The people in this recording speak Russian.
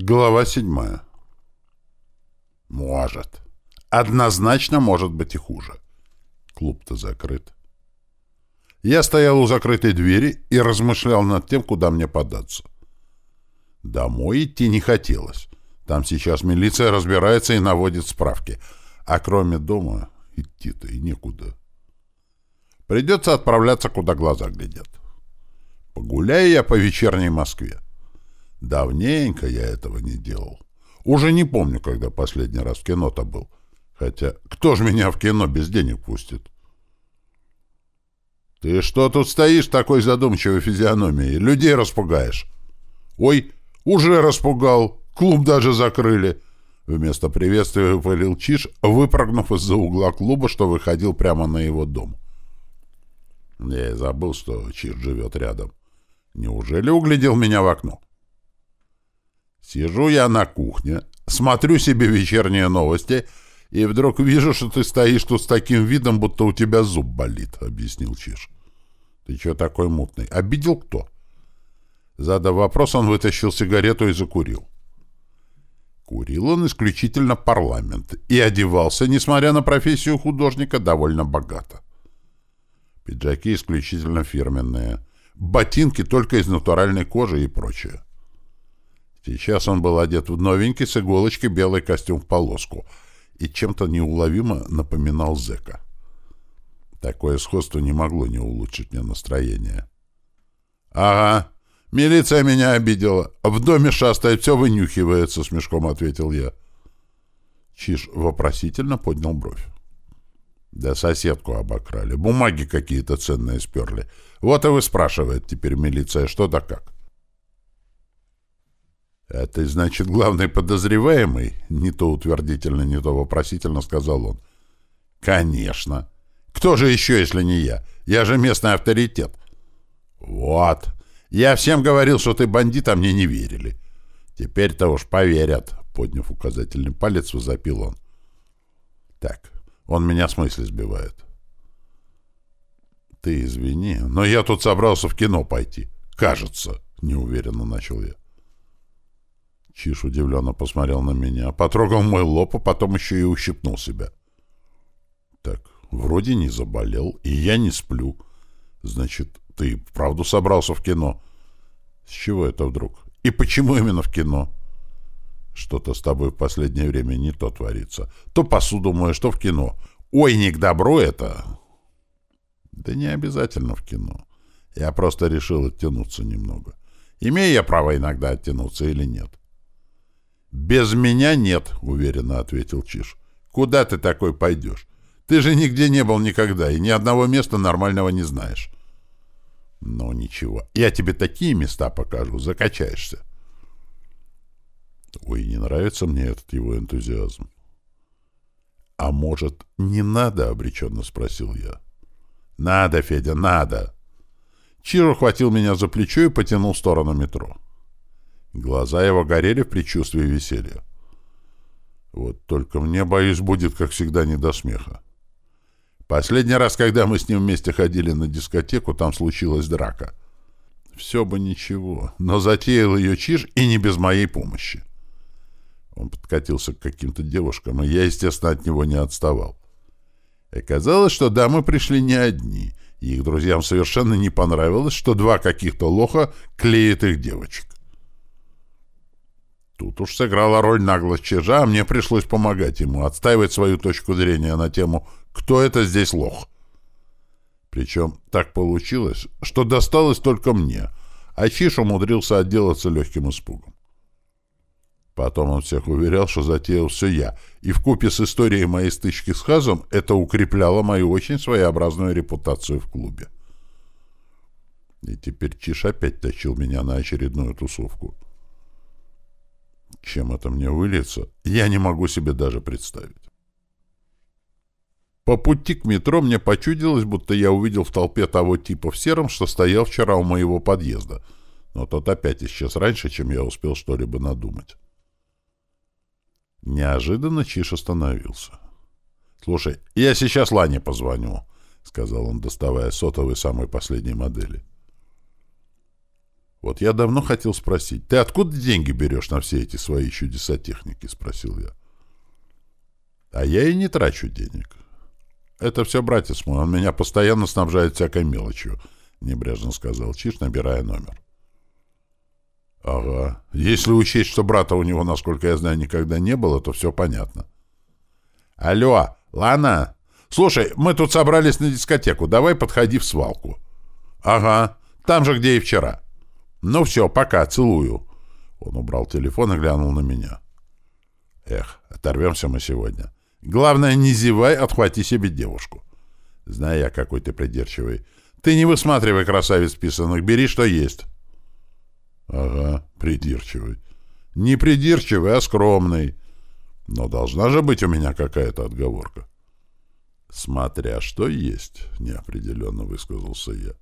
Глава седьмая. Может. Однозначно может быть и хуже. Клуб-то закрыт. Я стоял у закрытой двери и размышлял над тем, куда мне податься. Домой идти не хотелось. Там сейчас милиция разбирается и наводит справки. А кроме дома идти-то и некуда. Придется отправляться, куда глаза глядят. Погуляю я по вечерней Москве. Давненько я этого не делал. Уже не помню, когда последний раз в кино-то был. Хотя, кто ж меня в кино без денег пустит? Ты что тут стоишь такой задумчивой физиономией? Людей распугаешь. Ой, уже распугал. Клуб даже закрыли. Вместо приветствия выпалил Чиш, выпрыгнув из-за угла клуба, что выходил прямо на его дом. Я и забыл, что Чиш живет рядом. Неужели углядел меня в окно? Сижу я на кухне, смотрю себе вечерние новости, и вдруг вижу, что ты стоишь тут с таким видом, будто у тебя зуб болит, — объяснил Чиш. Ты что такой мутный? Обидел кто? Задав вопрос, он вытащил сигарету и закурил. Курил он исключительно парламент и одевался, несмотря на профессию художника, довольно богато. Пиджаки исключительно фирменные, ботинки только из натуральной кожи и прочее. Сейчас он был одет в новенький с иголочки белый костюм в полоску и чем-то неуловимо напоминал зэка. Такое сходство не могло не улучшить мне настроение. «Ага, милиция меня обидела. В доме шастает, все вынюхивается», — с мешком ответил я. Чиж вопросительно поднял бровь. «Да соседку обокрали. Бумаги какие-то ценные сперли. Вот и вы спрашивает теперь милиция, что да как». «А ты, значит, главный подозреваемый?» — не то утвердительно, не то вопросительно сказал он. «Конечно. Кто же еще, если не я? Я же местный авторитет». «Вот. Я всем говорил, что ты бандит, а мне не верили. Теперь-то уж поверят», — подняв указательный палец, возопил он. «Так, он меня с мысли сбивает». «Ты извини, но я тут собрался в кино пойти. Кажется», — неуверенно начал я. Чиш удивленно посмотрел на меня, потрогал мой лоб, а потом еще и ущипнул себя. Так, вроде не заболел, и я не сплю. Значит, ты правду собрался в кино? С чего это вдруг? И почему именно в кино? Что-то с тобой в последнее время не то творится. То посуду моешь, то в кино. Ой, не к добру это. Да не обязательно в кино. Я просто решил оттянуться немного. Имею я право иногда оттянуться или нет? «Без меня нет», — уверенно ответил Чиш. «Куда ты такой пойдешь? Ты же нигде не был никогда и ни одного места нормального не знаешь». «Ну ничего, я тебе такие места покажу, закачаешься». Ой, не нравится мне этот его энтузиазм. «А может, не надо?» — обреченно спросил я. «Надо, Федя, надо!» Чиро хватил меня за плечо и потянул в сторону метро. Глаза его горели в предчувствии веселья. Вот только мне, боюсь, будет, как всегда, не до смеха. Последний раз, когда мы с ним вместе ходили на дискотеку, там случилась драка. Все бы ничего, но затеял ее чиж и не без моей помощи. Он подкатился к каким-то девушкам, и я, естественно, от него не отставал. Оказалось, что дамы пришли не одни, и их друзьям совершенно не понравилось, что два каких-то лоха клеят их девочек. Тут уж сыграла роль наглость чижа, а мне пришлось помогать ему, отстаивать свою точку зрения на тему «Кто это здесь лох?». Причем так получилось, что досталось только мне, а Чиж умудрился отделаться легким испугом. Потом он всех уверял, что затеял все я, и в купе с историей моей стычки с Хазом это укрепляло мою очень своеобразную репутацию в клубе. И теперь Чиш опять тащил меня на очередную тусовку. Чем это мне выльется, я не могу себе даже представить. По пути к метро мне почудилось, будто я увидел в толпе того типа в сером, что стоял вчера у моего подъезда, но тот опять исчез раньше, чем я успел что-либо надумать. Неожиданно Чиш остановился. «Слушай, я сейчас Лане позвоню», — сказал он, доставая сотовый самой последней модели. Вот я давно хотел спросить, ты откуда деньги берешь на все эти свои чудеса техники? Спросил я. А я и не трачу денег. Это все братец мой, он меня постоянно снабжает всякой мелочью, небрежно сказал Чиш, набирая номер. Ага. Если учесть, что брата у него, насколько я знаю, никогда не было, то все понятно. Алло, Лана, слушай, мы тут собрались на дискотеку, давай подходи в свалку. Ага, там же, где и вчера. Ну все, пока, целую. Он убрал телефон и глянул на меня. Эх, оторвемся мы сегодня. Главное, не зевай, отхвати себе девушку. Знаю я, какой ты придирчивый. Ты не высматривай красавиц писанных, бери, что есть. Ага, придирчивый. Не придирчивый, а скромный. Но должна же быть у меня какая-то отговорка. Смотря что есть, неопределенно высказался я.